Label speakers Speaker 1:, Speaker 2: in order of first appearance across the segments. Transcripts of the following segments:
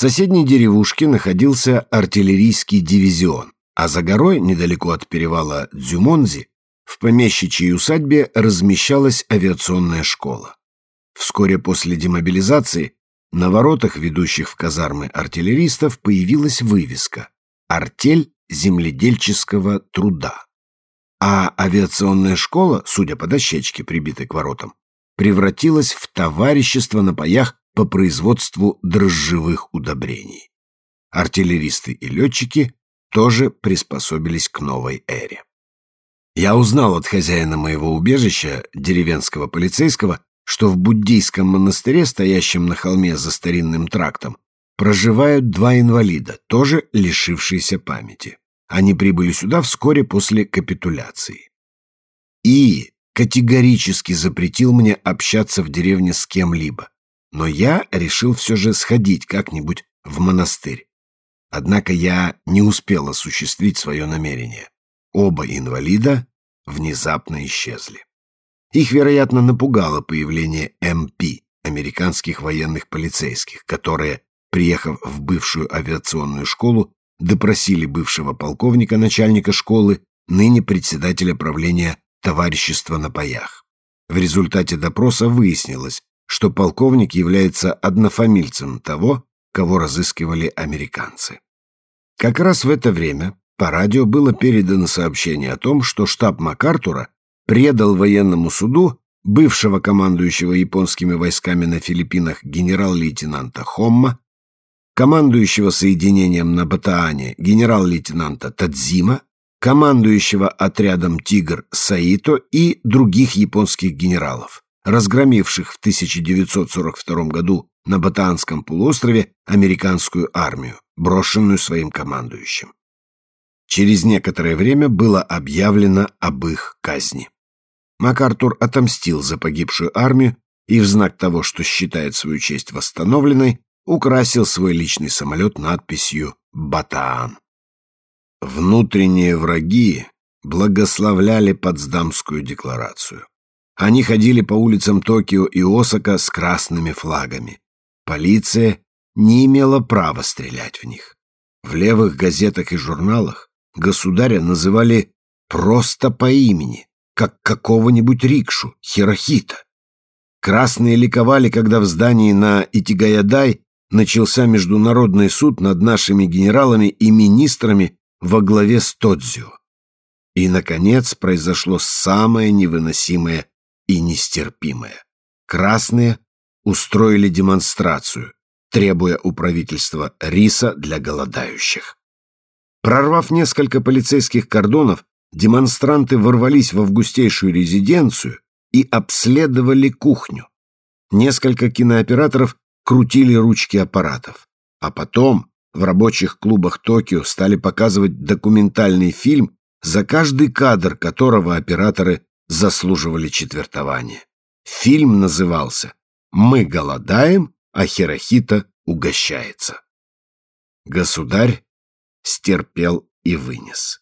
Speaker 1: соседней деревушке находился артиллерийский дивизион, а за горой, недалеко от перевала Дзюмонзи, в помещичьей усадьбе размещалась авиационная школа. Вскоре после демобилизации на воротах, ведущих в казармы артиллеристов, появилась вывеска «Артель земледельческого труда». А авиационная школа, судя по дощечке, прибитой к воротам, превратилась в товарищество на паях по производству дрожжевых удобрений. Артиллеристы и летчики тоже приспособились к новой эре. Я узнал от хозяина моего убежища, деревенского полицейского, что в буддийском монастыре, стоящем на холме за старинным трактом, проживают два инвалида, тоже лишившиеся памяти. Они прибыли сюда вскоре после капитуляции. И категорически запретил мне общаться в деревне с кем-либо, но я решил все же сходить как-нибудь в монастырь. Однако я не успел осуществить свое намерение. Оба инвалида внезапно исчезли. Их, вероятно, напугало появление МП, американских военных полицейских, которые, приехав в бывшую авиационную школу, допросили бывшего полковника, начальника школы, ныне председателя правления товарищества на паях. В результате допроса выяснилось, что полковник является однофамильцем того, кого разыскивали американцы. Как раз в это время по радио было передано сообщение о том, что штаб МакАртура предал военному суду бывшего командующего японскими войсками на Филиппинах генерал-лейтенанта Хомма, командующего соединением на Батаане генерал-лейтенанта Тадзима, командующего отрядом «Тигр» Саито и других японских генералов, разгромивших в 1942 году на Батаанском полуострове американскую армию, брошенную своим командующим. Через некоторое время было объявлено об их казни. МакАртур отомстил за погибшую армию и в знак того, что считает свою честь восстановленной, украсил свой личный самолет надписью «Батаан». Внутренние враги благословляли Потсдамскую декларацию. Они ходили по улицам Токио и Осака с красными флагами. Полиция не имела права стрелять в них. В левых газетах и журналах государя называли просто по имени, как какого-нибудь рикшу, Хирохита. Красные ликовали, когда в здании на Итигаядай начался международный суд над нашими генералами и министрами во главе с Тодзио. И, наконец, произошло самое невыносимое и нестерпимое. Красные устроили демонстрацию, требуя у правительства риса для голодающих. Прорвав несколько полицейских кордонов, демонстранты ворвались в августейшую резиденцию и обследовали кухню. Несколько кинооператоров крутили ручки аппаратов. А потом в рабочих клубах Токио стали показывать документальный фильм, за каждый кадр которого операторы заслуживали четвертования. Фильм назывался мы голодаем, а Хирохита угощается. Государь стерпел и вынес.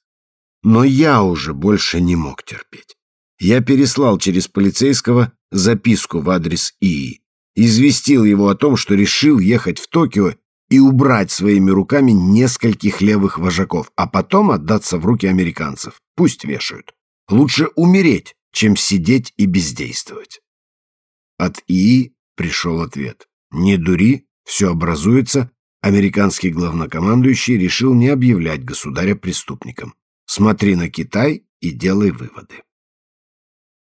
Speaker 1: Но я уже больше не мог терпеть. Я переслал через полицейского записку в адрес ИИ, известил его о том, что решил ехать в Токио и убрать своими руками нескольких левых вожаков, а потом отдаться в руки американцев. Пусть вешают. Лучше умереть, чем сидеть и бездействовать. От ИИ пришел ответ. «Не дури, все образуется». Американский главнокомандующий решил не объявлять государя преступником. Смотри на Китай и делай выводы.